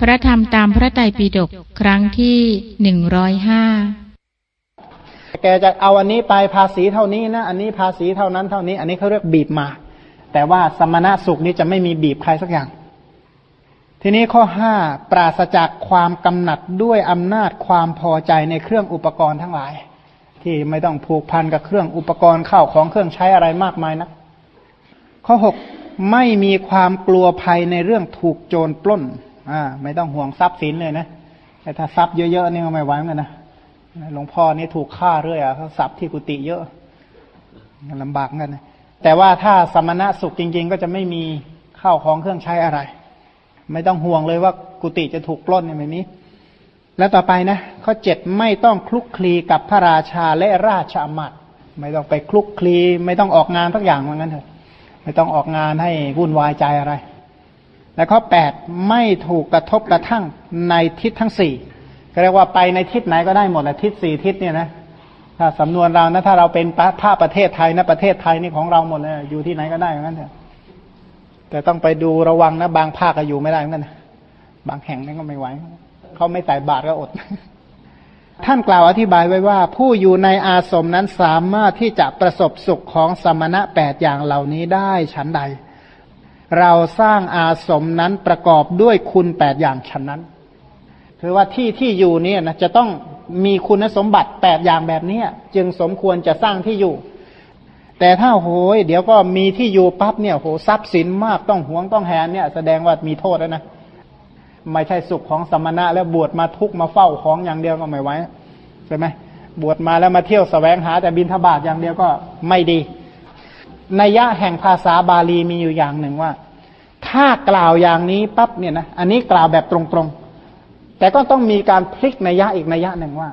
พระธรรมตามพระไตรปิฎกครั้งที่หนึ่งร้อยห้าแกจะเอาอันนี้ไปภาษีเท่านี้นะ อันนี้ภาษีเท่านั้นเท่านี้ อันนี้เขาเรียกบีบมา แต่ว่าสมณะสุขนี้จะไม่มีบีบใครสักอย่าง ทีนี้ข้อห้าปราศจากความกำหนัดด้วยอำนาจความพอใจในเครื่องอุปกรณ์ทั้งหลาย ที่ไม่ต้องผูกพันกับเครื่องอุปกรณ์เข้าของเครื่องใช้อะไรมากมายนะ ข้อหกไม่มีความกลัวภัยในเรื่องถูกโจรปล้น อ่า ไม่ต้องห่วงทรัพย์สินเลยนะแต่ถ้าทรัพย์เยอะๆนี่ก็ไม่ไหวเหมือนกันนะหลวงพ่อนี่ถูกฆ่าเรื่อยอะเขาทรัพย์ที่กุฏิเยอะลำบากกันนะแต่ว่าถ้าสมณะสุขจริง ๆ ก็จะไม่มีข้าวของเครื่องใช้อะไร ไม่ต้องห่วงเลยว่ากุฏิจะถูกปล้นเนี่ยไม่มีแล้วต่อไปนะข้อเจ็ดไม่ต้องคลุกคลีกับพระราชาและราชอมัตไม่ต้องไปคลุกคลี ไม่ต้องออกงานทักอย่างเหมือนกันเถอะไม่ต้องออกงานให้วุ่นวายใจอะไร และข้อแปดไม่ถูกกระทบกระทั่งในทิศทั้งสี่เรียกว่าไปในทิศไหนก็ได้หมดแหละทิศสี่ทิศเนี่ยนะถ้าสำนวนเรานะถ้าเราเป็นภาพประเทศไทยนะประเทศไทยนี่ของเราหมดเลยอยู่ที่ไหนก็ได้เหมือนกันเถอะแต่ต้องไปดูระวังนะบางภาคก็อยู่ไม่ได้เหมือนกันบางแห่งนั่นก็ไม่ไหวเขาไม่ใส่บาตรก็อด ท่านกล่าวอธิบายไว้ว่า ผู้อยู่ในอาสมนั้นสามารถที่จะประสบสุขของสมณะแปดอย่างเหล่านี้ได้ชั้นใด เราสร้างอาสมนั้นประกอบด้วยคุณแปดอย่างชั้นนั้น คือว่าที่ที่อยู่เนี่ยนะจะต้องมีคุณสมบัติแปดอย่างแบบนี้จึงสมควรจะสร้างที่อยู่ แต่ถ้าโหยเดี๋ยวก็มีที่อยู่ปั๊บเนี่ยโหทรัพย์สินมากต้องหวงต้องแหนเนี่ย แสดงว่ามีโทษแล้วนะไม่ใช่สุขของสมณะ แล้วบวชมาทุกมาเฝ้าของอย่างเดียวก็ไม่ไหวใช่ไหมบวชมาแล้วมาเที่ยวสแสวงหาแต่บินทบาทอย่างเดียวก็ไม่ดีนัยยะแห่งภาษาบาลีมีอยู่อย่างหนึ่งว่า ถ้ากล่าวอย่างนี้ปั๊บเนี่ยนะอันนี้กล่าวแบบตรงๆ แต่ก็ต้องมีการพลิกนัยยะอีกนัยยะหนึ่งว่า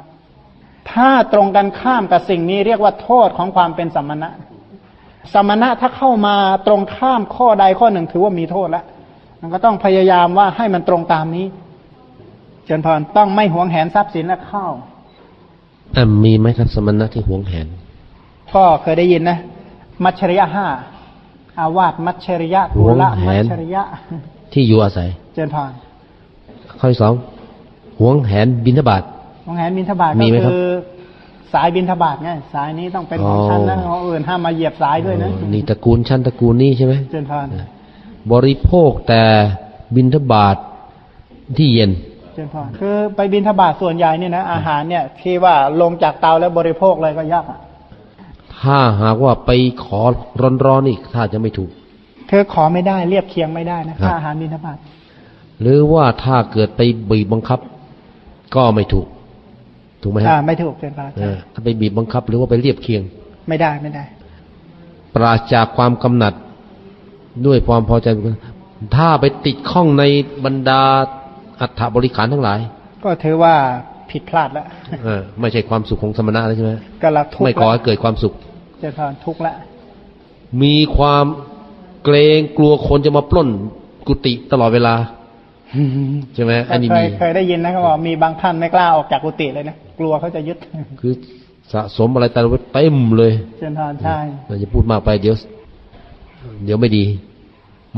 ถ้าตรงกันข้ามกับสิ่งนี้เรียกว่าโทษของความเป็นสมณะสมณะถ้าเข้ามาตรงข้ามข้อใดข้อหนึ่งถือว่ามีโทษแล้ว มันก็ต้องพยายามว่าให้มันตรงตามนี้ เจนพรต้องไม่หวงแหนทรัพย์สินและข้าวอ่มีไหมครับสมณะที่หวงแหน ก็เคยได้ยินนะ มัชชริยะห้า อาวาสมัชชริยะทุละมัชชริยะ ที่อยู่อาศัย เจนพรข้อที่สองหวงแหนบินทบาทหวงแหนบินทบาทก็คือสายบินทบาทไงสายนี้ต้องเป็นของฉันนะของอื่นห้ามมาเหยียบสายด้วยนะนี่ตระกูลชั้นตระกูลนี้ใช่ไหมเจนพรบริโภคแต่บินทบาทที่เย็นเจนพอคือไปบินทบาทส่วนใหญ่เนี่ยนะอาหารเนี่ยที่ว่าลงจากเตาแล้วบริโภคเลยก็ยาก ถ้าหากว่าไปขอร้อนๆอีกถ้าจะไม่ถูกเธอขอไม่ได้เรียบเคียงไม่ได้นะค่าอาหารบินทบาทหรือว่าถ้าเกิดไปบีบบังคับ ก็ไม่ถูก ถูกไหมครับไม่ถูกเจนพอถ้าไปบีบบังคับ หรือว่าไปเรียบเคียง ไม่ได้ไม่ได้ ปราจากความกำหนัดด้วยความพอใจ ถ้าไปติดข้องในบรรดาอัฐบริขารทั้งหลาย ก็ถือว่าผิดพลาดแล้วเออไม่ใช่ความสุขของสมณะแล้วใช่ไหมก็ละทุกไม่ก่อให้เกิดความสุข จะทอนทุกข์ละ มีความเกรงกลัวคนจะมาปล้นกุฏิตลอดเวลาใช่ไหมอันนี้มีเคยได้ยินนะเขาบอกมีบางท่านไม่กล้าออกจากกุฏิเลยนะกลัวเขาจะยึด คือสะสมอะไรแต่เต็มเลยเจนทานใช่เราจะพูดมากไปเดี๋ยว เดี๋ยวไม่ดี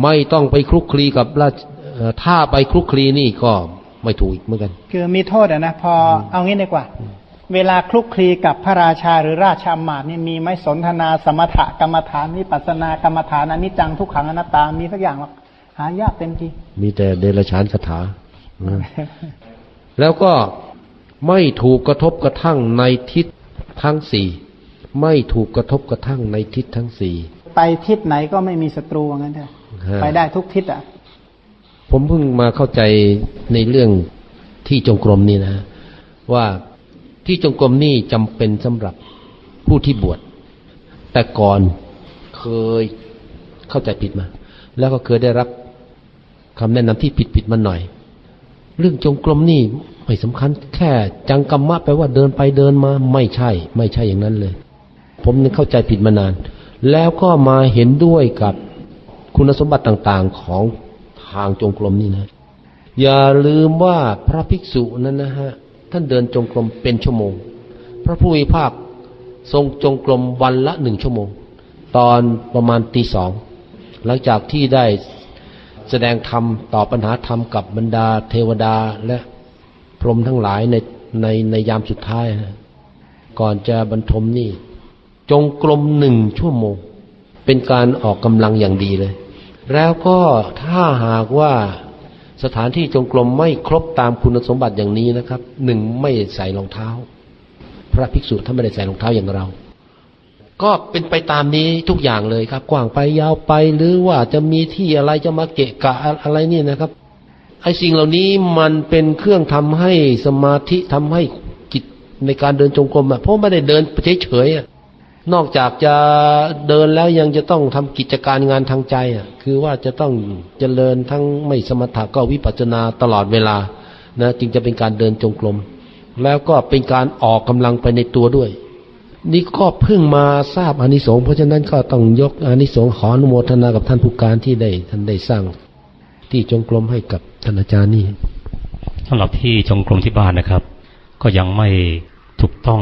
ไม่ต้องไปคลุกคลีกับราชถ้าไปคลุกคลีนี่ก็ไม่ถูกอีกเหมือนกัน คือมีโทษอะนะพอเอางี้ดีกว่า เวลาคลุกคลีกับพระราชาหรือราชามาตนี่มีไหมสนทนาสมถะกรรมฐานนี่ปัสนากรรมฐานอนิจจังทุกขังอนัตตา มีสักอย่างหรอกหายากเต็มทีมีแต่เดรัจฉานคาถาแล้วก็ไม่ถูกกระทบกระทั่งในทิศทั้งสี่ไม่ถูกกระทบกระทั่งในทิศทั้งสี่ไปทิศไหนก็ไม่มีศัตรูงั้นเถอะไปได้ทุกทิศอะ ผมเพิ่งมาเข้าใจในเรื่องที่จงกรมนี่นะ ว่า ที่จงกรมนี่จำเป็นสำหรับผู้ที่บวช แต่ก่อนเคยเข้าใจผิดมา แล้วก็เคยได้รับคำแนะนำที่ผิดผิดมาหน่อย เรื่องจงกรมนี่ไม่สำคัญ แค่จังกรรมะแปลว่าเดินไปเดินมา ไม่ใช่ ไม่ใช่อย่างนั้นเลย ผมนึกเข้าใจผิดมานาน แล้วก็มาเห็นด้วยกับคุณสมบัติต่างๆของทางจงกรมนี่นะ อย่าลืมว่าพระภิกษุนั้นนะฮะ ท่านเดินจงกรมเป็นชั่วโมง พระผู้มีภาคทรงจงกรมวันละหนึ่งชั่วโมง ตอนประมาณตีสอง หลังจากที่ได้แสดงธรรมตอบปัญหาธรรมกับบรรดาเทวดาและพรหมทั้งหลายในในในยามสุดท้ายนะก่อนจะบรรทมนี่ จงกรมหนึ่งชั่วโมง เป็นการออกกำลังอย่างดีเลย แล้วก็ถ้าหากว่า สถานที่จงกรมไม่ครบตามคุณสมบัติอย่างนี้นะครับหนึ่งไม่ใส่รองเท้า พระภิกษุท่านไม่ได้ใส่รองเท้าอย่างเรา ก็เป็นไปตามนี้ทุกอย่างเลยครับ กว้างไปยาวไปหรือว่าจะมีที่อะไรจะมาเกะกะอะไรนี่นะครับไอ้สิ่งเหล่านี้มันเป็นเครื่องทำให้สมาธิทำให้จิตในการเดินจงกรมอะเพราะไม่ได้เดินเฉยๆอะ นอกจากจะเดินแล้วยังจะต้องทำกิจการงานทางใจอะ คือว่าจะต้องเจริญทั้งไม่สมถะก็วิปัสสนาตลอดเวลานะจึงจะเป็นการเดินจงกรมแล้วก็เป็นการออกกำลังไปในตัวด้วย นี่ก็เพิ่งมาทราบอานิสงส์เพราะฉะนั้นก็ต้องยกอานิสงส์ขออนุโมทนากับท่านผู้การที่ได้ท่านได้สร้าง ที่จงกรมให้กับท่านอาจารย์นี่สำหรับที่จงกรมที่บ้านนะครับ ก็ยังไม่ถูกต้อง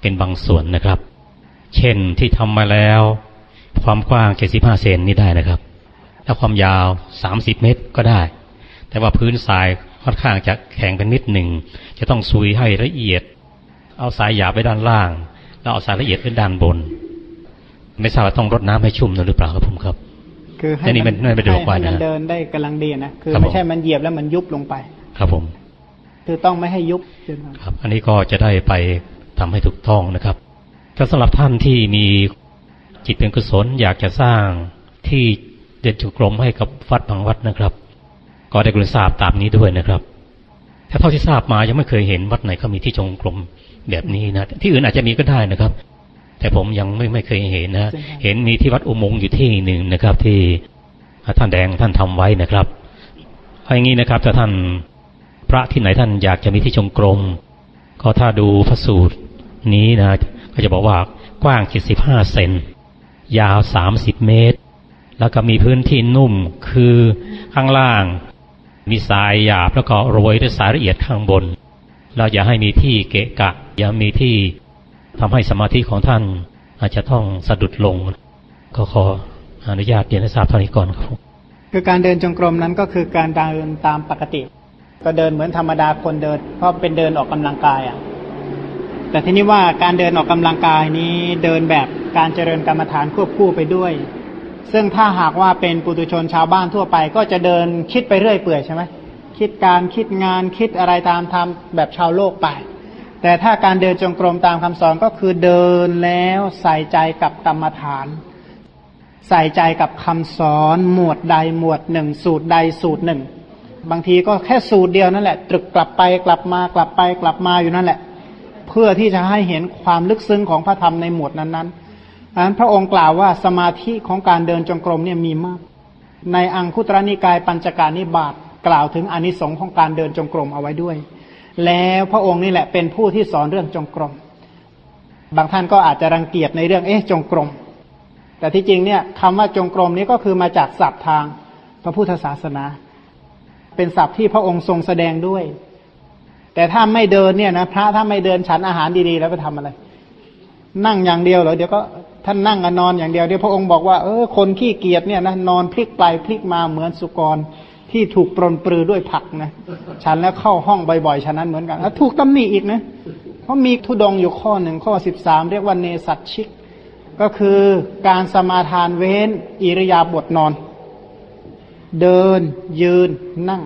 เป็นบางส่วนนะครับ เช่นที่ทำมาแล้ว ความกว้าง75เซนนี่ได้นะครับ แล้วความยาว30เมตรก็ได้ แต่ว่าพื้นทรายค่อนข้างจะแข็งเป็นนิดหนึ่ง จะต้องซุยให้ละเอียด เอาสายหยาบไปด้านล่าง แล้วเอาสายละเอียดไปด้านบน ไม่ทราบว่าต้องรดน้ำให้ชุ่มหรือเปล่าครับผมครับคือให้แต่นี่มันไม่ไม่ได้บอกว่าให้มันนะเดินได้กำลังดีนะคือครับผมไม่ใช่มันเหยียบแล้วมันยุบลงไป ครับผม คือต้องไม่ให้ยุบใช่ไหมครับ อันนี้ก็จะได้ไปทำให้ถูกต้องนะครับ ก็สำหรับท่านที่มีจิตเป็นกุศลอยากจะสร้างที่เด่นจุกรมให้กับวัดบางวัดนะครับ ก็ได้กรุณาทราบตามนี้ด้วยนะครับ ถ้าเท่าที่ทราบมายังไม่เคยเห็นวัดไหนเขามีที่จงกรมแบบนี้นะที่อื่นอาจจะมีก็ได้นะครับ แต่ผมยังไม่ไม่เคยเห็นนะ เห็นมีที่วัดอุโมงค์อยู่ที่หนึ่งนะครับ ที่ท่านแดงท่านทำไว้นะครับเอาอย่างนี้นะครับถ้าท่านพระที่ไหนท่านอยากจะมีที่จงกรมก็ถ้าดูพระสูตรนี้นะ ก็จะบอกว่ากว้าง 75 เซนยาว 30 เมตร แล้วก็มีพื้นที่นุ่มคือข้างล่าง มีทรายหยาบแล้วก็โรยด้วยสายละเอียดข้างบน เราอย่าให้มีที่เกะกะ อย่ามีที่ทำให้สมาธิของท่านอาจจะต้องสะดุดลง ก็ขออนุญาตเรียนให้ทราบเท่านี้ก่อนครับ คือการเดินจงกรมนั้นก็คือการเดินตามปกติ ก็เดินเหมือนธรรมดาคนเดิน เพราะเป็นเดินออกกำลังกายอะ แต่ทีนี้ว่าการเดินออกกำลังกายนี้เดินแบบการเจริญกรรมฐานควบคู่ไปด้วย ซึ่งถ้าหากว่าเป็นปุถุชนชาวบ้านทั่วไป ก็จะเดินคิดไปเรื่อยเปื่อยใช่ไหมคิดการคิดงานคิดอะไรตามทำแบบชาวโลกไป แต่ถ้าการเดินจงกรมตามคำสอนก็คือเดินแล้วใส่ใจกับกรรมฐาน ใส่ใจกับคำสอนหมวดใดหมวดหนึ่ง สูตรใดสูตรหนึ่ง บางทีก็แค่สูตรเดียวนั่นแหละ ตรึกกลับไปกลับมากลับไปกลับมาอยู่นั่นแหละ พื่อที่จะให้เห็นความลึกซึ้งของพระธรรมในหมวดนั้นๆอันนั้นพระองค์กล่าวว่าสมาธิของการเดินจงกรมเนี่ยมีมาก ในอังคุตรนิกายปัญจการนิบาตกล่าวถึงอนิสงส์ของการเดินจงกรมเอาไว้ด้วย แล้วพระองค์นี่แหละเป็นผู้ที่สอนเรื่องจงกรม บางท่านก็อาจจะรังเกียจในเรื่องเอ๊ะจงกรม แต่ที่จริงเนี่ยคำว่าจงกรมนี้ก็คือมาจากศัพท์ทางพระพุทธศาสนา เป็นศัพท์ที่พระองค์ทรงแสดงด้วย แต่ถ้าไม่เดินเนี่ยนะพระถ้าไม่เดินฉันอาหารดีๆ แล้วไปทำอะไร นั่งอย่างเดียวเหรอเดี๋ยวก็ท่านนั่งกันนอนอย่างเดียวเดี๋ยวพระองค์บอกว่าเออคนขี้เกียจเนี่ยนะนอนพลิกไปพลิกมาเหมือนสุกรที่ถูกปรนปรือด้วยผักนะฉันแล้วเข้าห้องบ่อยๆฉะนั้นเหมือนกันแล้วถูกตำหนิอีกนะเพราะมีทุดงอยู่ข้อหนึ่งข้อสิบสามเรียกว่าเนสัตชิก ก็คือการสมาทานเว้นอิริยาบถนอน เดินยืนนั่ง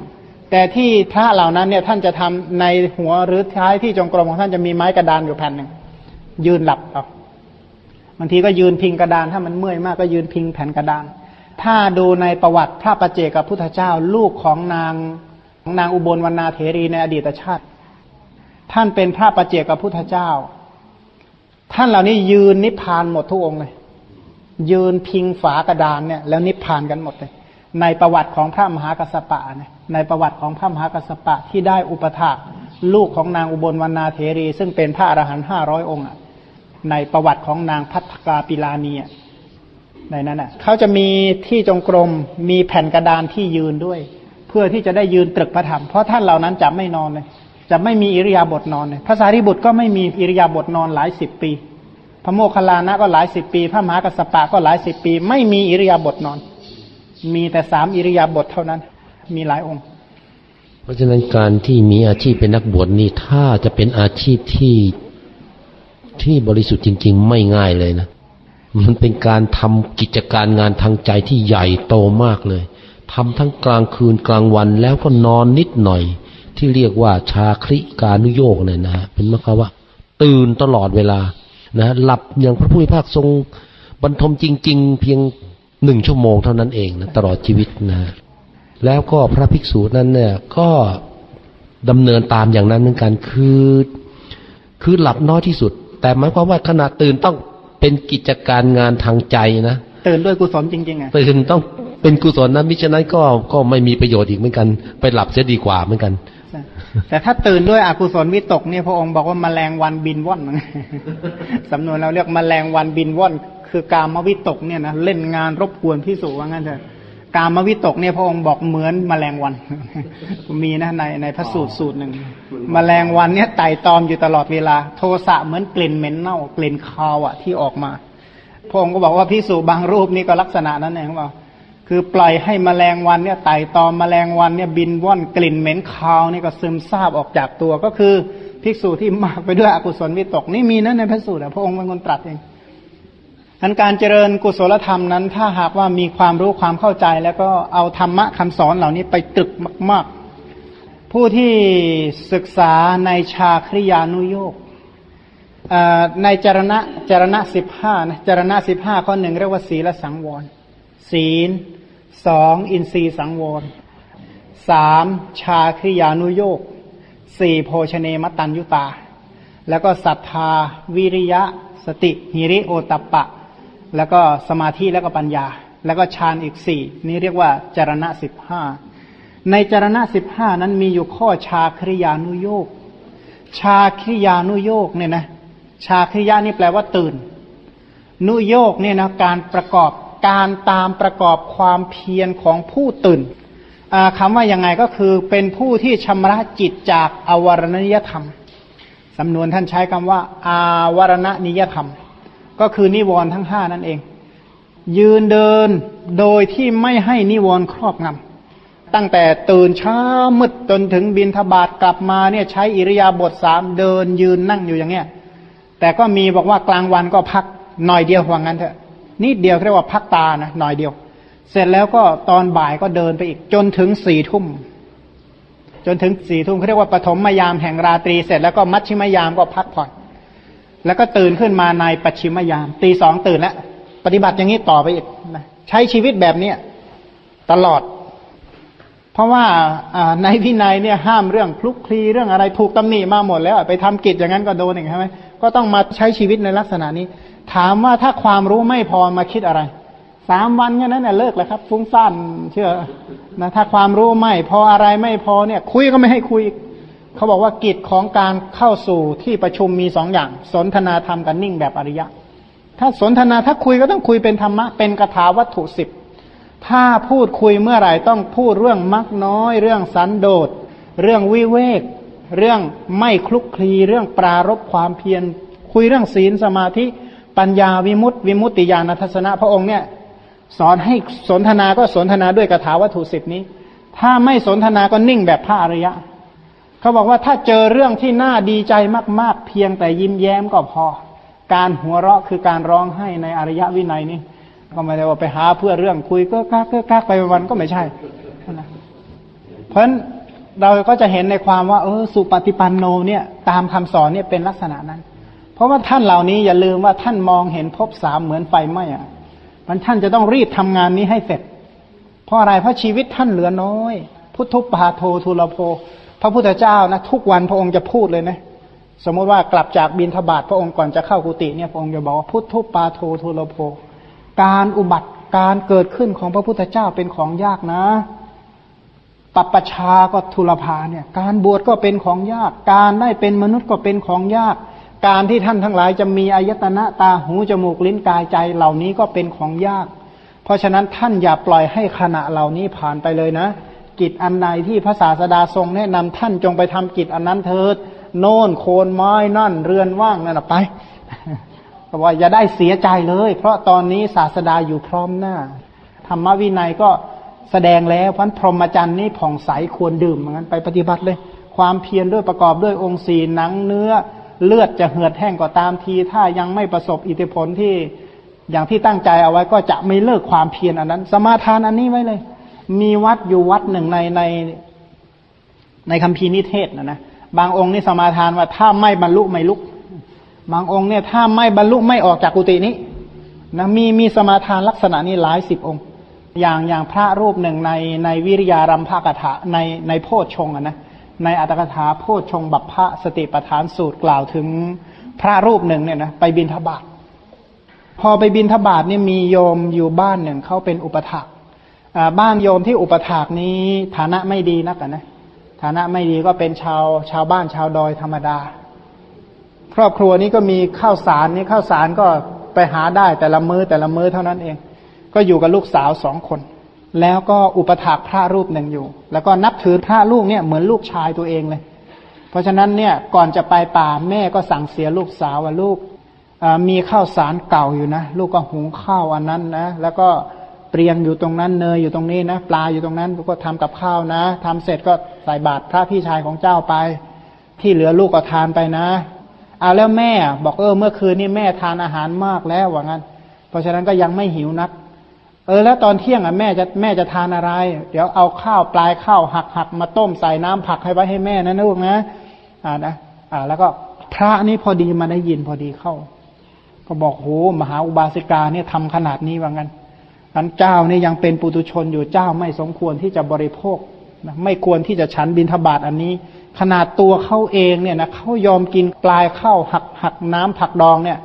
แต่ที่พระเหล่านั้นเนี่ยท่านจะทำในหัวหรือท้ายที่จงกรมของท่านจะมีไม้กระดานอยู่แผ่นหนึ่งยืนหลับเอาบางทีก็ยืนพิงกระดาน ถ้ามันเมื่อยมากก็ยืนพิงแผ่นกระดาน ถ้าดูในประวัติพระประเจกับพุทธเจ้าลูกของนางของนางอุบลวรรณาเถรีในอดีตชาติ ท่านเป็นพระประเจกับพุทธเจ้า ท่านเหล่านี้ยืนนิพพานหมดทุกองเลย ยืนพิงฝากระดานเนี่ย แล้วนิพพานกันหมดเลย ในประวัติของพระมหากัสสปะในประวัติของพระมหากัสสปะที่ได้อุปถากลูกของนางอุบลวรรณาเถรี ซึ่งเป็นพระอรหันต์ห้าร้อยองค์ในประวัติของนางพัฒกาปิลานีในนั้นอะเขาจะมีที่จงกรมมีแผ่นกระดานที่ยืนด้วย เพื่อที่จะได้ยืนตรึกพระธรรมเพราะท่านเหล่านั้นจะไม่นอนเลยจะไม่มีอิริยาบถนอนเลยพระสารีบุตรก็ไม่มีอิริยาบถนอนหลายสิบปี พระโมคคัลลานะก็หลายสิบปี พระมหากัสสปะก็หลายสิบปี ไม่มีอิริยาบถนอน มีแต่สามอิริยาบถเท่านั้น มีหลายองค์ เพราะฉะนั้นการที่มีอาชีพเป็นนักบวชนี่ถ้าจะเป็นอาชีพที่ที่บริสุทธิ์จริง ๆ ไม่ง่ายเลยนะ มันเป็นการทำกิจการงานทางใจที่ใหญ่โตมากเลยทำทั้งกลางคืนกลางวันแล้วก็นอนนิดหน่อย ที่เรียกว่าชาคริการนุโยกเนี่ยนะฮะเป็นมากว่า ตื่นตลอดเวลานะหลับอย่างพระผู้มีพระทรงบรรทมจริง ๆ เพียง หนึ่งชั่วโมงเท่านั้นเองนะตลอดชีวิตนะ แล้วก็พระภิกษุนั้นเนี่ยก็ดำเนินตามอย่างนั้นเหมือนกันคือคือหลับน้อยที่สุด แต่หมายความว่าขณะตื่นต้องเป็นกิจการงานทางใจนะตื่นด้วยกุศลจริงๆอะตื่นต้องเป็นกุศลนะมิฉะนั้นก็ก็ไม่มีประโยชน์อีกเหมือนกัน ไปหลับเสียดีกว่าเหมือนกันแต่ถ้าตื่นด้วยอกุศลวิตกเนี่ยพระองค์บอกว่าแมลงวันบินว่อนสำนวนเราเรียกแมลงวันบินว่อน คือการมวิตกเนี่ยนะเล่นงานรบกวนพิสูจว่างั้นเถอะการมวิตกเนี่ยพระองค์บอกเหมือนแมลงวัน มีนะในในพระสูตรสูตรหนึ่งแมลงวันเนี่ยไต่ตอมอยู่ตลอดเวลา โทสะเหมือนกลิ่นเหม็นเน่ากลิ่นคาวอะที่ออกมาพระองค์ก็บอกว่าพิสูจบางรูปนี่ก็ลักษณะนั้นเองว่าคือปล่อยให้มแมลงวันเนี่ยไต่ตอมมแมลงวันเนี่ยบินว่อนกลิ่นเหม็นคาวนี่ก็ซึมซาบออกจากตัวก็คือภิกษุที่มากไปด้วยอกุศลวิตกนี่มีนะในพระสูตรพระองค์เป็นคนตรัสเอง อันการเจริญกุศลธรรมนั้น ถ้าหากว่ามีความรู้ความเข้าใจ แล้วก็เอาธรรมะคำสอนเหล่านี้ไปตรึกมาก ๆ ผู้ที่ศึกษาในชาคริยานุโยกในจารณะจารณะสิบห้านะจารณะสิบห้าข้อหนึ่งเรียกว่าศีลสังวร ศีลสองอินทรีสังวรสามชาคริยานุโยกสี่โภชเนมตันยุตา แล้วก็ศรัทธา วิริยะ สติหิริโอตปะ แล้วก็สมาธิแล้วก็ปัญญา แล้วก็ฌานอีกสี่นี่เรียกว่าจารณะสิบห้าในจารณะสิบห้านั้นมีอยู่ข้อชาคริยานุโยกชาคริยานุโยกเนี่ยนะชาคริยานี่แปลว่าตื่น นุโยกเนี่ยนะการประกอบการตามประกอบความเพียรของผู้ตื่นคำว่ายังไงก็คือเป็นผู้ที่ชำระจิตจากอวรณนิยธรรมสำนวนท่านใช้คำว่า อาวรณนิยธรรม ก็คือนิวรณ์ทั้งห้านั่นเอง ยืนเดินโดยที่ไม่ให้นิวรณ์ครอบงำตั้งแต่ตื่นเช้ามืดจนถึงบินทบาทกลับมาเนี่ยใช้อิริยาบถสามเดินยืนนั่งอยู่อย่างเงี้ย แต่ก็มีบอกว่ากลางวันก็พักหน่อยเดียวว่างั้นเถอะนิดเดียวเรียกว่าพักตานะหน่อยเดียว เสร็จแล้วก็ตอนบ่ายก็เดินไปอีกจนถึงสี่ทุ่มจนถึงสี่ทุ่มเขาเรียกว่าปฐมมยามแห่งราตรีเสร็จแล้วก็มัชชิมยามก็พักผ่อน แล้วก็ตื่นขึ้นมาในปัจฉิมยาม ตีสองตื่นแล้ว ปฏิบัติอย่างนี้ต่อไปอีกใช้ชีวิตแบบเนี้ยตลอด เพราะว่าในวินัยเนี่ยห้ามเรื่องคลุกคลีเรื่องอะไรถูกตำหนิมาหมดแล้ว ไปทำกิจอย่างนั้นก็โดนอย่างใช่ไหมก็ต้องมาใช้ชีวิตในลักษณะนี้ ถามว่าถ้าความรู้ไม่พอมาคิดอะไรสามวันแค่นั้นเนี่ยเลิกแล้วครับฟุ้งซ่านเชื่อนะถ้าความรู้ไม่พออะไรไม่พอเนี่ย คุยก็ไม่ให้คุย เขาบอกว่ากิจของการเข้าสู่ที่ประชุมมีสองอย่าง สนทนาธรรมกับนิ่งแบบอริยะ ถ้าสนทนาถ้าคุยก็ต้องคุยเป็นธรรมะเป็นกถาวัตถุสิบถ้าพูดคุยเมื่อไหร่ต้องพูดเรื่องมักน้อย เรื่องสันโดษ เรื่องวิเวก เรื่องไม่คลุกคลี เรื่องปรารบความเพียร คุยเรื่องศีลสมาธิปัญญาวิมุตติ วิมุตติญาณทัศนะพระองค์เนี่ย สอนให้สนทนาก็สนทนาด้วยกถาวัตถุสิบนี้ ถ้าไม่สนทนาก็นิ่งแบบพระอริยะ เขาบอกว่าถ้าเจอเรื่องที่น่าดีใจมาก ๆ เพียงแต่ยิ้มแย้มก็พอ การหัวเราะคือการร้องไห้ในอริยวินัยนี่ก็ไม่ได้ว่าไปหาเพื่อเรื่องคุยก็กากก็กากไปวันก็ไม่ใช่เพราะฉะนั้นเราก็จะเห็นในความว่า เออสุปฏิปันโนเนี่ยตามคำสอนเนี่ยเป็นลักษณะนั้น เพราะว่าท่านเหล่านี้อย่าลืมว่าท่านมองเห็นภพสามเหมือนไฟไหม้อะมันท่านจะต้องรีบทำงานนี้ให้เสร็จ เพราะอะไรเพราะชีวิตท่านเหลือน้อย พุทธุปาโททุลโภ พระพุทธเจ้านะทุกวันพระองค์จะพูดเลยนะสมมติว่ากลับจากบินทบาทพระองค์ก่อนจะเข้ากุฏิเนี่ยพระองค์จะบอกว่าพุทธุปาโททุลโภการอุบัติการเกิดขึ้นของพระพุทธเจ้าเป็นของยากนะปัปปชาก็ทุลภาเนี่ย การบวชก็เป็นของยาก การได้เป็นมนุษย์ก็เป็นของยาก การที่ท่านทั้งหลายจะมีอายตนะตาหูจมูกลิ้นกายใจเหล่านี้ก็เป็นของยาก เพราะฉะนั้นท่านอย่าปล่อยให้ขณะเหล่านี้ผ่านไปเลยนะ กิจอันใดที่พระศาสดาทรงแนะนำท่านจงไปทำกิจอันนั้นเถิด โน่นโคนไม้นั่นเรือนว่างนั่นไปว่าอย่าได้เสียใจเลย เพราะตอนนี้ศาสดาอยู่พร้อมหน้า ธรรมวินัยก็แสดงแล้วพันพรหมจรรย์นี่ผ่องใสควรดื่มเหมือนกันไปปฏิบัติเลย ความเพียรด้วยประกอบด้วยองค์สีหนังเนื้อเลือดจะเหือดแห้งก็ตามที ถ้ายังไม่ประสบอิทธิพลที่อย่างที่ตั้งใจเอาไว้ก็จะไม่เลิกความเพียรอันนั้น สมาทานอันนี้ไว้เลย มีวัดอยู่วัดหนึ่งในในในคำพีนิเทศนะนะบางองค์นี่สมาทานว่าถ้าไม่บรรลุไม่ลุก บางองค์เนี่ยถ้าไม่บรรลุไม่ออกจากกุฏินี้นะมีมีสมาทานลักษณะนี้หลายสิบองค์ อย่างอย่างพระรูปหนึ่งในในวิริยารัมภากถาในในโพชฌงอะนะในอัตถกถาโพชฌงบัพพะสติปทานสูตรกล่าวถึงพระรูปหนึ่งเนี่ยนะไปบินทบาทพอไปบินทบาทเนี่ยมีโยมอยู่บ้านหนึ่งเขาเป็นอุปถาก บ้านโยมที่อุปถากนี้ฐานะไม่ดีนักนะฐานะไม่ดีก็เป็นชาวชาวบ้านชาวดอยธรรมดา ครอบครัวนี้ก็มีข้าวสารนี่ข้าวสารก็ไปหาได้แต่ละมือ้อแต่ละมื้อเท่านั้นเอง ก็อยู่กับลูกสาวสองคน แล้วก็อุปถากพระรูปหนึ่งอยู่ แล้วก็นับถือพระลูกเนี่ยเหมือนลูกชายตัวเองเลย เพราะฉะนั้นเนี่ยก่อนจะไปป่าแม่ก็สั่งเสียลูกสาวว่าลูกมีข้าวสารเก่าอยู่นะ ลูกก็หุงข้าวอันนั้นนะแล้วก็ เปรียงอยู่ตรงนั้นเนยอยู่ตรงนี้นะปลาอยู่ตรงนั้นก็ทำกับข้าวนะทำเสร็จก็ใส่บาตรพระพี่ชายของเจ้าไป ที่เหลือลูกก็ทานไปนะเอาแล้วแม่บอกเออเมื่อคืนนี้แม่ทานอาหารมากแล้วว่างั้น เพราะฉะนั้นก็ยังไม่หิวนัก เออแล้วตอนเที่ยงอะแม่จะแม่จะทานอะไร เดี๋ยวเอาข้าวปลายข้าวหักหักมาต้มใส่น้ำผักให้ไว้ให้แม่นะลูกนะอ่านะอ่าแล้วก็พระนี่พอดีมาได้ยินพอดีเข้า ก็บอกโหมหาอุบาสิกาเนี่ยทำขนาดนี้ว่างั้น อันเจ้าเนี่ยยังเป็นปุตุชนอยู่เจ้าไม่สมควรที่จะบริโภคนะไม่ควรที่จะฉันบินทบาทอันนี้ ขนาดตัวเขาเองเนี่ยนะเขายอมกินปลายข้าวหักหักน้ำผักดองเนี่ย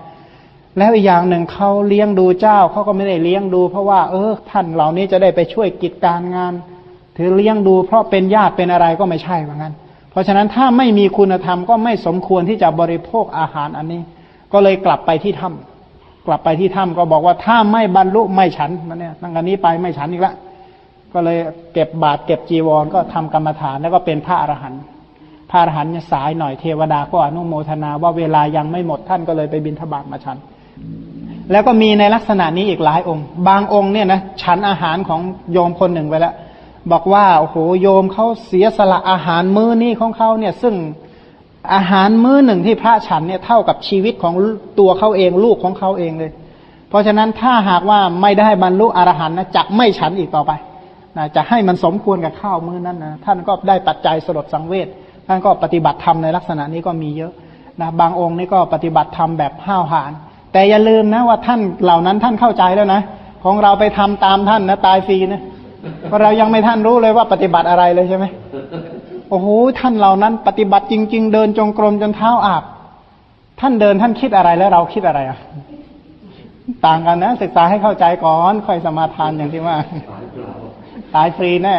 แล้วอีกอย่างหนึ่งเขาเลี้ยงดูเจ้าเขาก็ไม่ได้เลี้ยงดู เพราะว่า เออ ท่านเหล่านี้จะได้ไปช่วยกิจการงาน ถือเลี้ยงดู เพราะเป็นญาติเป็นอะไรก็ไม่ใช่เหมือนกันเพราะฉะนั้นถ้าไม่มีคุณธรรมก็ไม่สมควรที่จะบริโภคอาหารอันนี้ ก็เลยกลับไปที่ถ้า กลับไปที่ถ้ำก็บอกว่าถ้าไม่บรรลุไม่ฉันมันเนี่ยตั้งแต่นี้ไปไม่ฉันอีกละก็เลยเก็บบาตรเก็บจีวรก็ทำกรรมฐานแล้วก็เป็นพระอรหันต์พระอรหันต์สายหน่อยเทวดาก็อนุโมทนาว่าเวลายังไม่หมดท่านก็เลยไปบินทบาทมาฉัน แล้วก็มีในลักษณะนี้อีกหลายองค์ บางองค์เนี่ยนะฉันอาหารของโยมคนหนึ่งไปแล้วบอกว่าโอ้โหโยมเขาเสียสละอาหารมื้อนี้ของเขาเนี่ย ซึ่ง อาหารมื้อหนึ่งที่พระฉันเนี่ยเท่ากับชีวิตของตัวเขาเองลูกของเขาเองเลย เพราะฉะนั้นถ้าหากว่าไม่ได้บรรลุอรหันต์นะจะไม่ฉันอีกต่อไปนะจะให้มันสมควรกับข้าวมื้อนั้นนะท่านก็ได้ปัจจัยสลดสังเวชท่านก็ปฏิบัติธรรมในลักษณะนี้ก็มีเยอะนะบางองค์นี่ก็ปฏิบัติธรรมแบบห้าวหาญแต่อย่าลืมนะว่าท่านเหล่านั้นท่านเข้าใจแล้วนะ ของเราไปทำตามท่านนะตายฟรีนะเพราะเรายังไม่ท่านรู้เลยว่าปฏิบัติอะไรเลยใช่ไหม โอ้โหท่านเหล่านั้น ปฏิบัติจริง ๆ เดินจงกรมจนเท้าอาบท่านเดินท่านคิดอะไรแล้วเราคิดอะไรอะ ต่างกันนะ ศึกษาให้เข้าใจก่อนค่อยสมาทานอย่างที่ว่า ตายฟรีแน่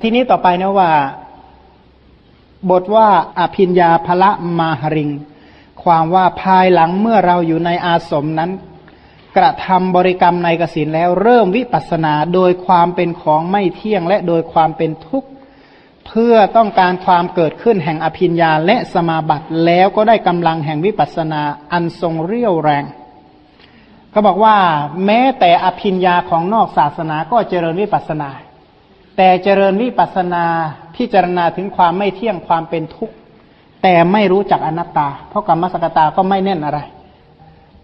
ทีนี้ต่อไปนะว่า บทว่าอภิญญาภละมาหริง ความว่าภายหลังเมื่อเราอยู่ในอาสมนั้น กระทำบริกรรมในกสินแล้วเริ่มวิปัสสนาโดยความเป็นของไม่เที่ยงและโดยความเป็นทุกข์ เพื่อต้องการความเกิดขึ้นแห่งอภิญญาและสมาบัติแล้วก็ได้กำลังแห่งวิปัสนาอันทรงเรี่ยวแรงเขาบอกว่าแม้แต่อภิญญาของนอกศาสนาก็เจริญวิปัสนา แต่เจริญวิปัสนาพิจารณาถึงความไม่เที่ยงความเป็นทุกข์แต่ไม่รู้จักอนัตตา เพราะกรรมสกตาก็ไม่แน่นอะไร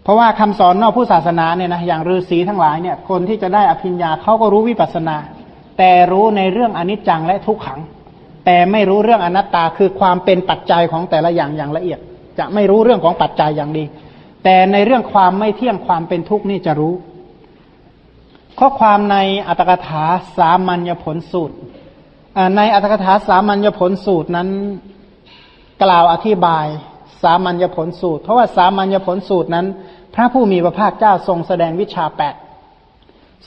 เพราะว่าคำสอนนอกผู้ศาสนาเนี่ยนะอย่างฤาษีทั้งหลายเนี่ยคนที่จะได้อภิญญาเขาก็รู้วิปัสนา แต่รู้ในเรื่องอนิจจังและทุกขัง แต่ไม่รู้เรื่องอนัตตาคือความเป็นปัจจัยของแต่ละอย่างอย่างละเอียด จะไม่รู้เรื่องของปัจจัยอย่างดี แต่ในเรื่องความไม่เที่ยงความเป็นทุกข์นี่จะรู้ ข้อความในอัตถกถาสามัญญผลสูตรในอัตถกถาสามัญญผลสูตรนั้นกล่าวอธิบายสามัญญผลสูตร เพราะว่าสามัญญผลสูตรนั้น พระผู้มีพระภาคเจ้าทรงแสดงวิชาแปด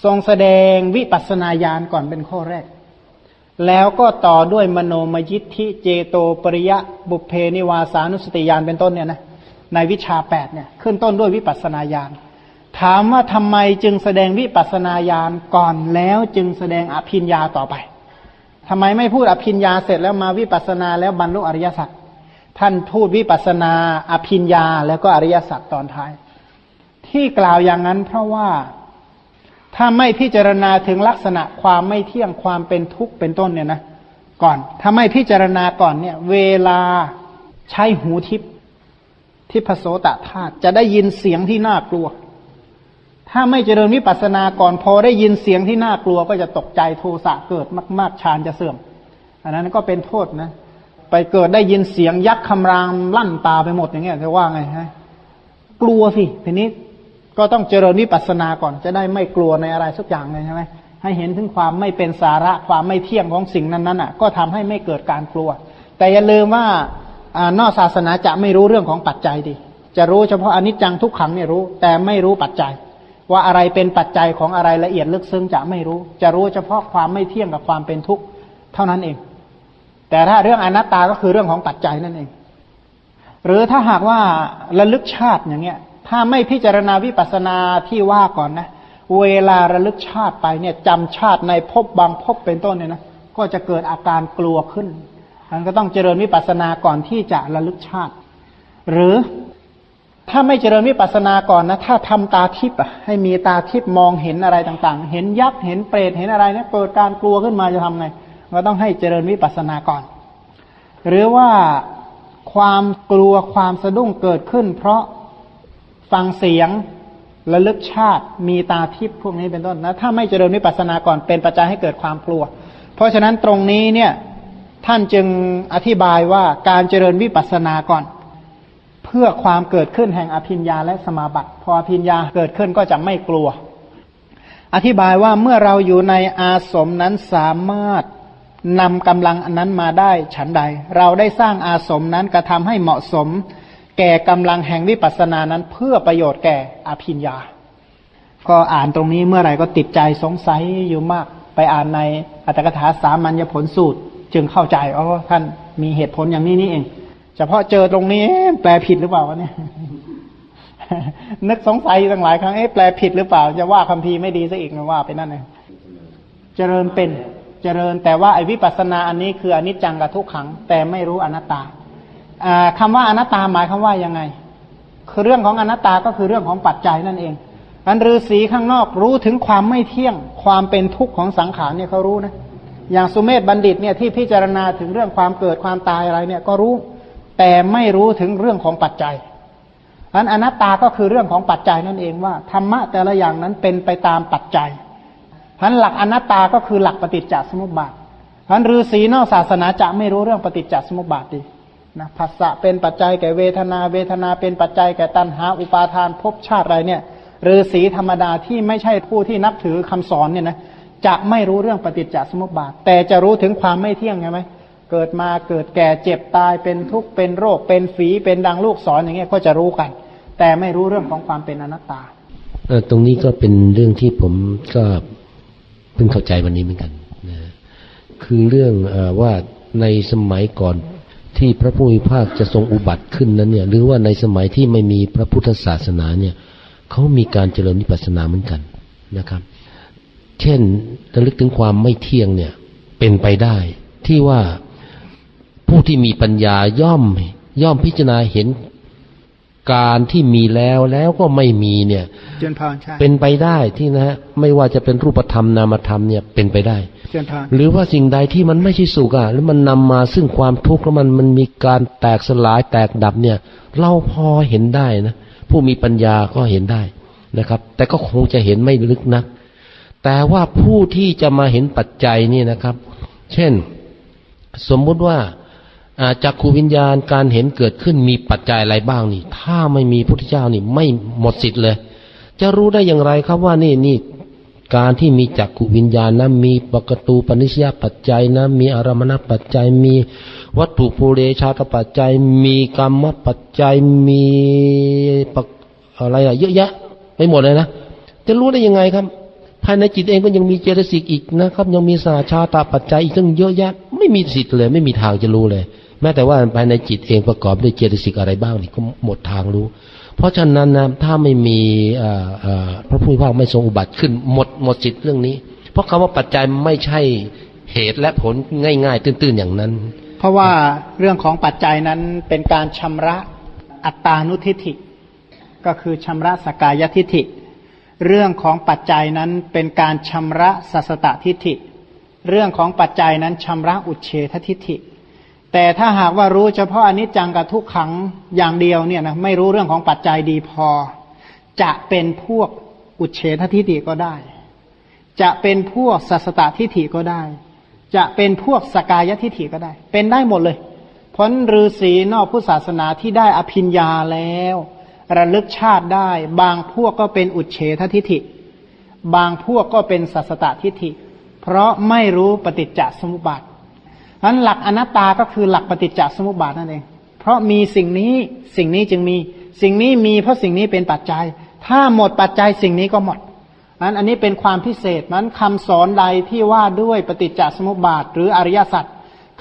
ทรงแสดงวิปัสนาญาณก่อนเป็นข้อแรก แล้วก็ต่อด้วยมโนมยิทธิเจโตปริยะบุพเพนิวาสานุสติยานเป็นต้นเนี่ยนะในวิชาแปดเนี่ยขึ้นต้นด้วยวิปัสนาญาณถามว่าทำไมจึงแสดงวิปัสนาญาณก่อนแล้วจึงแสดงอภินญาต่อไปทำไมไม่พูดอภินญาเสร็จแล้วมาวิปัสนาแล้วบรรลุอริยสัจท่านพูดวิปัสนาอภินญาแล้วก็อริยสัจตอนท้าย ที่กล่าวอย่างนั้นเพราะว่า ถ้าไม่พิจารณาถึงลักษณะความไม่เที่ยงความเป็นทุกข์เป็นต้นเนี่ยนะก่อนถ้าไม่พิจารณาก่อนเนี่ย เวลาใช้หูทิพทิพโสตธาตุจะได้ยินเสียงที่น่ากลัว ถ้าไม่เจริญวิปัสสนาก่อนพอได้ยินเสียงที่น่ากลัวก็จะตกใจโทสะเกิดมาก ๆฌานจะเสื่อม อันนั้นก็เป็นโทษนะ ไปเกิดได้ยินเสียงยักษ์คำรามลั่นตาไปหมดอย่างเงี้ยจะว่าไงฮะกลัวสิทีนี้ ก็ต้องเจริญวิปัสสนาก่อนจะได้ไม่กลัวในอะไรสักอย่างเลยใช่ไหมให้เห็นถึงความไม่เป็นสาระความไม่เที่ยงของสิ่งนั้นๆอะ ก็ทำให้ไม่เกิดการกลัว แต่อย่าลืมว่าอนอกศาสนาจะไม่รู้เรื่องของปัจจัยดี จะรู้เฉพาะอนิจจังทุกขังเนี่ยรู้ แต่ไม่รู้ปัจจัย ว่าอะไรเป็นปัจจัยของอะไรละเอียดลึกซึ้งจะไม่รู้ จะรู้เฉพาะความไม่เที่ยงกับความเป็นทุกข์เท่านั้นเอง แต่ถ้าเรื่องอนัตตาก็คือเรื่องของปัจจัยนั่นเอง หรือถ้าหากว่าระลึกชาติอย่างเงี้ย ถ้าไม่พิจารณาวิปัสนาที่ว่าก่อนนะ เวลาระลึกชาติไปเนี่ยจำชาติในภพบางภพเป็นต้นเนี่ยนะก็จะเกิดอาการกลัวขึ้นมันก็ต้องเจริญวิปัสสนาก่อนที่จะระลึกชาติ หรือถ้าไม่เจริญวิปัสสนาก่อนนะ ถ้าทำตาทิพย์อะให้มีตาทิพย์มองเห็นอะไรต่างๆ เห็นยักษ์เห็นเปรตเห็นอะไรเนี่ยเกิดการกลัวขึ้นมาจะทำไงก็ต้องให้เจริญวิปัสสนาก่อน หรือว่าความกลัวความสะดุ้งเกิดขึ้น เพราะ ฟังเสียงระลึกชาติ มีตาทิพย์พวกนี้เป็นต้นนะถ้าไม่เจริญวิปัสสนาก่อนเป็นปัจจัยให้เกิดความกลัว เพราะฉะนั้นตรงนี้เนี่ยท่านจึงอธิบายว่าการเจริญวิปัสสนาก่อน เพื่อความเกิดขึ้นแห่งอภิญญาและสมาบัติ พออภิญญาเกิดขึ้นก็จะไม่กลัว อธิบายว่าเมื่อเราอยู่ในอาสมนั้นสามารถนำกำลังอันนั้นมาได้ฉันใด เราได้สร้างอาสมนั้นกระทำให้เหมาะสม แก่กำลังแห่งวิปัสสนานั้น เพื่อประโยชน์แก่อภิญญา ก็อ่านตรงนี้เมื่อไหร่ก็ติดใจสงสัยอยู่มาก ไปอ่านในอัตถกถาสามัญญผลสูตร จึงเข้าใจอ๋อท่านมีเหตุผลอย่างนี้นี่เอง เฉพาะเจอตรงนี้ แปลผิดหรือเปล่าวะเนี่ยนึกสงสัยตั้งหลายครั้งเอ๊ะแปลผิดหรือเปล่า จะว่าคำพีไม่ดีซะอีกนะว่าไปนั่นเองเจริญเป็นเจริญแต่ว่าไอ้วิปัสสนาอันนี้คืออนิจจังกับทุกขัง แต่ไม่รู้อนัตตา คำว่าอนัตตาหมายคำว่ายังไง คือเรื่องของอนัตตาก็คือเรื่องของปัจจัยนั่นเองอันฤาษีข้างนอกรู้ถึงความไม่เที่ยง ความเป็นทุกข์ของสังขารเนี่ยเขารู้นะ อย่างสุเมธบัณฑิตเนี่ยที่พิจารณาถึงเรื่องความเกิดความตายอะไรเนี่ยก็รู้ แต่ไม่รู้ถึงเรื่องของปัจจัยอันอนัตตาก็คือเรื่องของปัจจัยนั่นเองว่าธรรมะแต่ละอย่างนั้นเป็นไปตามปัจจัยพันหลักอนัตตาก็คือหลักปฏิจจสมุปบาทพันฤาษีนอกศาสนาจะไม่รู้เรื่องปฏิจจสมุปบาทดี นะภาษะเป็นปัจจัยแก่เวทนา เวทนาเป็นปัจจัยแก่ตัณหา อุปาทานภพชาติอะไรเนี่ยฤาษีธรรมดาที่ไม่ใช่ผู้ที่นับถือคำสอนเนี่ยนะจะไม่รู้เรื่องปฏิจจสมุปบาท แต่จะรู้ถึงความไม่เที่ยงใช่ไหมเกิดมาเกิดแก่เจ็บตายเป็นทุกข์เป็นโรค เป็นฝีเป็นดังลูกศรออย่างเงี้ยก็จะรู้กัน แต่ไม่รู้เรื่องของความเป็นอนัตตาตรงนี้ก็เป็นเรื่องที่ผมก็เพิ่งเข้าใจวันนี้เหมือนกันนะคือเรื่องอว่าในสมัยก่อน ที่พระผู้มีภาคจะทรงอุบัติขึ้นนั้นเนี่ย หรือว่าในสมัยที่ไม่มีพระพุทธศาสนาเนี่ยเขามีการเจริญนิพพานาเหมือนกันนะครับ เช่นระลึกถึงความไม่เที่ยงเนี่ยเป็นไปได้ที่ว่าผู้ที่มีปัญญาย่อมย่อมพิจารณาเห็น การที่มีแล้วแล้วก็ไม่มีเนี่ยเป็นไปได้ที่นะฮะไม่ว่าจะเป็นรูปธรรมนามธรรมเนี่ยเป็นไปได้ หรือว่าสิ่งใดที่มันไม่ใช่สุขอะแล้วมันนำมาซึ่งความทุกข์แล้วมันมันมีการแตกสลายแตกดับเนี่ย เราพอเห็นได้นะผู้มีปัญญาก็เห็นได้นะครับ แต่ก็คงจะเห็นไม่ลึกนัก แต่ว่าผู้ที่จะมาเห็นปัจจัยนี่นะครับ เช่น สมมุติว่า จากขูวิญญาณการเห็นเกิดขึ้นมีปัจจัยอะไรบ้างนี่ ถ้าไม่มีพุทธเจ้านี่ไม่หมดสิทธิ์เลย จะรู้ได้อย่างไรครับว่านี่นี่การที่มีจักขูวิญญาณนะมีปกตูปนิสยปัจจัยนะมีอารมณปัจจัย มีวัตถุภูเรชาตปัจจัย มีกรรมปัจจัยมีอะไรอะเยอะแยะไม่หมดเลยนะจะรู้ได้ยังไงครับ ภายในจิตเองก็ยังมีเจตสิกอีกนะครับ ยังมีสาชาตาปัจจัยอีกตั้งเยอะแยะ ไม่มีสิทธิ์เลย ไม่มีทางจะรู้เลย แม้แต่ว่าภายในจิตเองประกอบด้วยเจตสิกอะไรบ้างนี่ก็หมดทางรู้ เพราะฉะนั้นนะถ้าไม่มีพระพุทธเจ้าไม่ทรงอุบัติขึ้นหมดหมดจิตเรื่องนี้ เพราะคำว่าปัจจัยไม่ใช่เหตุและผลง่ายๆ ตื้นๆอย่างนั้น เพราะว่าเรื่องของปัจจัยนั้นเป็นการชำระอัตตานุทิฏฐิก็คือชำระสกายทิฏฐิ เรื่องของปัจจัยนั้นเป็นการชำระสัสตทิฏฐิ เรื่องของปัจจัยนั้นชำระอุเฉททิฏฐิ แต่ถ้าหากว่ารู้เฉพาะอนิจจังกับทุกขังอย่างเดียวเนี่ยนะไม่รู้เรื่องของปัจจัยดีพอ จะเป็นพวกอุเฉททิฏฐิก็ได้ จะเป็นพวกสัสตทิฏฐิก็ได้ จะเป็นพวกสกายทิฏฐิก็ได้ เป็นได้หมดเลยพ้นฤาษีนอกพุทธศาสนาที่ได้อภิญญาแล้ว ระลึกชาติได้ บางพวกก็เป็นอุเฉททิฏฐิ บางพวกก็เป็นสัสตทิฏฐิ เพราะไม่รู้ปฏิจจสมุปบาท นั้นหลักอนัตตาก็คือหลักปฏิจจสมุปบาทนั่นเอง เพราะมีสิ่งนี้สิ่งนี้จึงมี สิ่งนี้มีเพราะสิ่งนี้เป็นปัจจัย ถ้าหมดปัจจัยสิ่งนี้ก็หมดนั้นอันนี้เป็นความพิเศษนั้นคำสอนใดที่ว่าด้วยปฏิจจสมุปบาท หรืออริยสัจ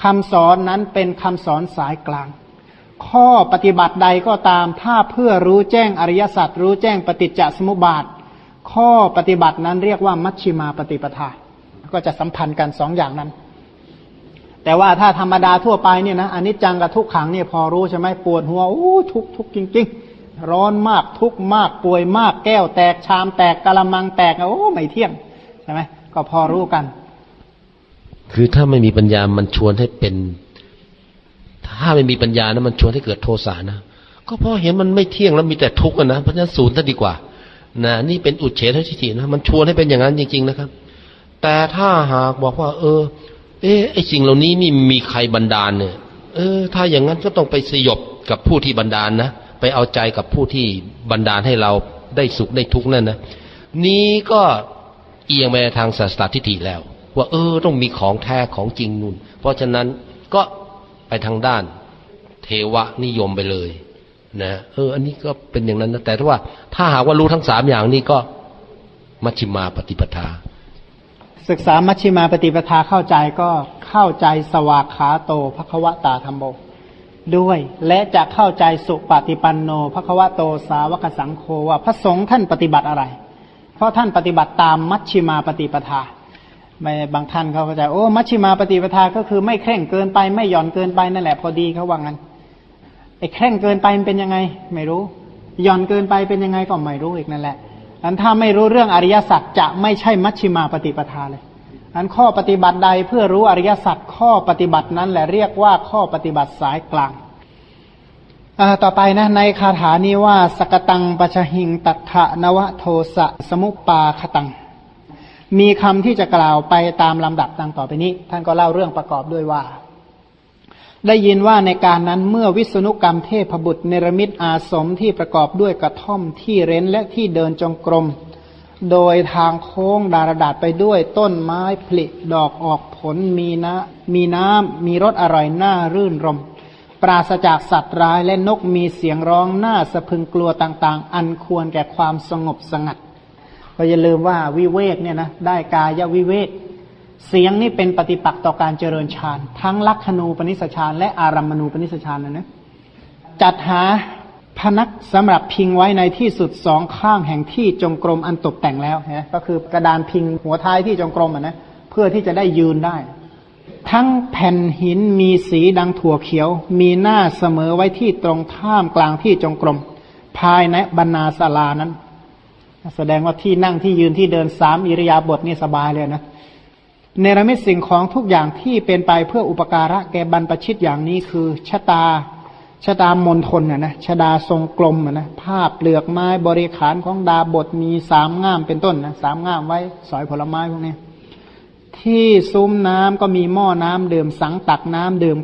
คำสอนนั้นเป็นคำสอนสายกลาง ข้อปฏิบัติใดก็ตามถ้าเพื่อรู้แจ้งอริยสัจรู้แจ้งปฏิจจสมุปบาท ข้อปฏิบัตินั้นเรียกว่ามัชชิมาปฏิปทา ก็จะสัมพันธ์กันสองอย่างนั้น แต่ว่าถ้าธรรมดาทั่วไปเนี่ยนะอันนี้จังกับทุกขังเนี่ยพอรู้ใช่ไหมปวดหัวโอ้ทุกทุกจริง ๆ ร้อนมากทุกมากป่วยมากแก้วแตกชามแตกกะละมังแตกโอ้ไม่เที่ยงใช่ไหมก็พอรู้กัน คือถ้าไม่มีปัญญามันชวนให้เป็น ถ้าไม่มีปัญญานะมันชวนให้เกิดโทสะนะก็เพราะเห็นมันไม่เที่ยงแล้วมีแต่ทุกข์นะเพราะฉะนั้นศูนย์ซะดีกว่านะนี่เป็นอุดเฉททิฏฐินะมันชวนให้เป็นอย่างนั้นจริง ๆ นะครับ แต่ถ้าหากบอกว่า เออ เออไอสิ่งเหล่านี้นี่มีใครบันดาลเนี่ย เออ ถ้าอย่างนั้นก็ต้องไปสยบกับผู้ที่บันดาลนะไปเอาใจกับผู้ที่บันดาลให้เราได้สุขได้ทุกข์นั่นนะนี้ก็เอียงไปทางศาสตรทิฏฐิแล้ว ว่าเออต้องมีของแท้ของจริงนุ่น เพราะฉะนั้นก็ไปทางด้าน เทวนิยมไปเลย นะเออ อันนี้ก็เป็นอย่างนั้นนะแต่ถ้าว่า ถ้าหากว่ารู้ทั้งสามอย่างนี้ก็มัชฌิมาปฏิปทา ศึกษามัชฌิมาปฏิปทาเข้าใจก็เข้าใจสวากขาโตภควตาธรรมโบด้วย และจะเข้าใจสุปฏิปันโนภควโตสาวกสังโฆว่าพระสงฆ์ท่านปฏิบัติอะไร เพราะท่านปฏิบัติตามมัชฌิมาปฏิปทาไม่บางท่านเขาเข้าใจโอ้มัชชิมาปฏิปทาก็คือไม่เคร่งเกินไปไม่หย่อนเกินไปนั่นแหละพอดีเขาว่างั้นไอ้เคร่งเกินไปมันเป็นยังไง ไม่รู้หย่อนเกินไปเป็นยังไงก็ไม่รู้อีกนั่นแหละ อันถ้าไม่รู้เรื่องอริยสัจจะไม่ใช่มัชชิมาปฏิปทาเลย อันข้อปฏิบัติใดเพื่อรู้อริยสัจข้อปฏิบัตินั้นแหละเรียกว่าข้อปฏิบัติสายกลางต่อไปนะในคาถานี้ว่าสกตังปชหิงตัทะนวโทสะสมุปปาคตัง มีคำที่จะกล่าวไปตามลำดับดังต่อไปนี้ ท่านก็เล่าเรื่องประกอบด้วยว่า ได้ยินว่าในการนั้นเมื่อวิษณุกรรมเทพบุตรเนรมิตอาสมที่ประกอบด้วยกระท่อมที่เร้นและที่เดินจงกรม โดยทางโค้งดารดาษไปด้วยต้นไม้ผลิดอกออกผลมีนะมีน้ำมีรสอร่อยน่ารื่นรม ปราศจากสัตว์ร้ายและนกมีเสียงร้องน่าสะพึงกลัวต่างๆ อันควรแก่ความสงบสงัด ก็อย่าลืมว่าวิเวกเนี่ยนะได้กายวิเวก เสียงนี่เป็นปฏิปักษ์ต่อการเจริญฌานทั้งลักขณูปนิสฌานและอารัมมณูปนิสฌานนะนะจัดหาพนักสำหรับพิงไว้ในที่สุดสองข้างแห่งที่จงกรมอันตกแต่งแล้วนะก็คือกระดานพิงหัวท้ายที่จงกรมอะนะเพื่อที่จะได้ยืนได้ ทั้งแผ่นหินมีสีดังถั่วเขียว มีหน้าเสมอไว้ที่ตรงท่ามกลางที่จงกรม ภายในบรรณาศาลานั้น แสดงว่าที่นั่งที่ยืนที่เดินสามอิริยาบถนี่สบายเลยนะ เนรมิตสิ่งของทุกอย่างที่เป็นไปเพื่ออุปการะแก่บรรพชิตอย่างนี้คือชะตาชะตามนทนนะนะชะดาทรงกลมนะภาพเปลือกไม้บริขารของดาบทมีสามง่ามเป็นต้นนะสามง่ามไว้สอยผลไม้พวกนี้ที่ซุ้มน้ำก็มีหม้อน้ำดื่มสังตักน้ำดื่ม